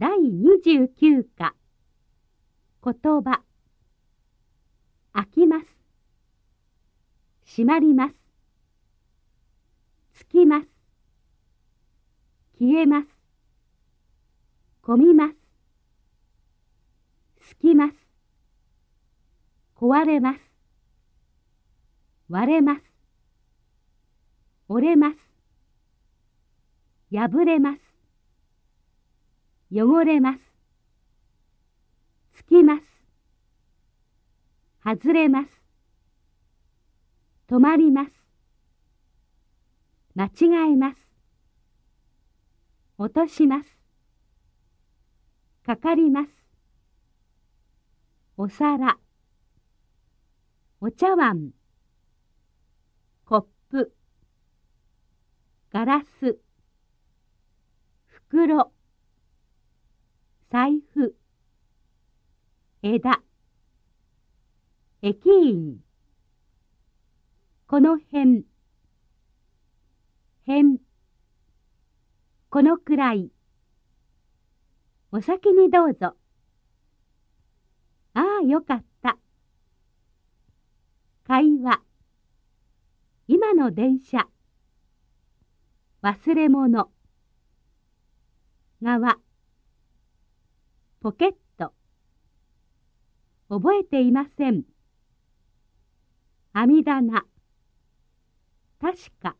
第29課。言葉。開きます。閉まります。つきます。消えます。混みます。すきます。壊れます。割れます。折れます。破れます。汚れます。つきます。外れます。止まります。間違えます。落とします。かかります。お皿。お茶碗。コップ。ガラス。袋。財布。枝。駅員。この辺。辺。このくらい。お先にどうぞ。ああよかった。会話。今の電車。忘れ物。側。ポケット。覚えていません。網棚。確か。